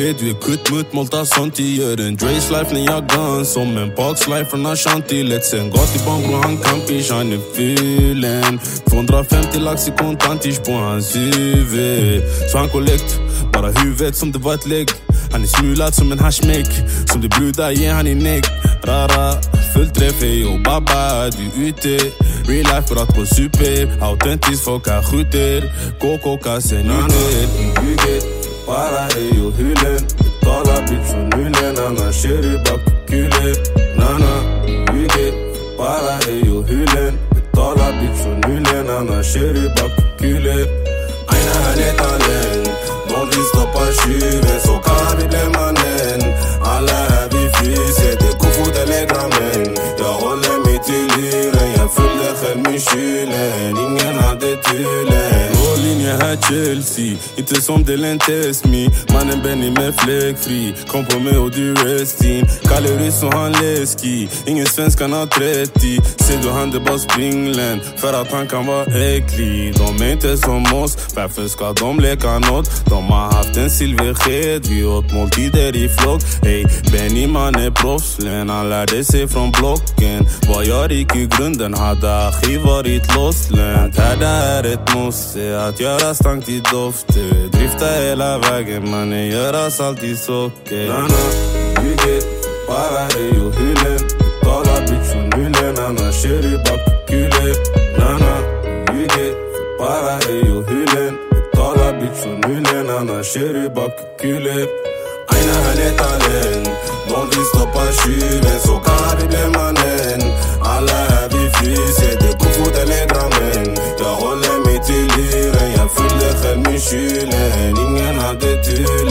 Bedwie kut mut molta sånt i gjøren. Drays life når jeg gone som en box life fra Ashanti. Let's en godt i bong, han kan fish, han er fyllen. 250 laks i kontantish på hans huvud. Så han kollekt, bare huvudet som det var et legg. Han er smulat som en hashmek, som det bruda igjen han i nekk. Rara, full treff, yo baba, er du ute. Real life for at gå super, autentisk folk er skjuter. KK-kassen ute. Bara ey och hylen Betala bitch från nulen Annars kör du bakkulen Nana Ljuget Bara ey och hylen Betala bitch från nulen Annars kör du bakkulen Aina han är talent De vill stoppa tjuven Så kan vi bli mannen Alla här vi fryser Det går fort eller grammen Jag håller mig till hyren Jag följde själv med kylen Ingen Blå linje här e Chelsea. Inte som Delen Test Me Mannen Benny med fläckfri Kom på mig och du restin Kalle Ryss och han läskig Ingen svensk han har 30 Ser du han det bara springlen För att han kan vara äcklig De är inte som oss Varför ska de leka nåt? De har haft en silversked Vi åt måltider i flock Ey, Benny man är proffslen Han lärde sig från blocken Var jag rik i grunden hade Achi varit losslönt Här det är ett måste Att göra stank till dofter Drifta hela vägen mannen Göras alltid socker Nana, ljuget Bara ey och hylen Betala bitch från nulen Annars kör du bakkulen Nana, ljuget Bara ey och hylen Betala bitch från nulen Annars kör du bakkulen Aina han är talent De vill stoppa tjuven Så hyren Jag fyllde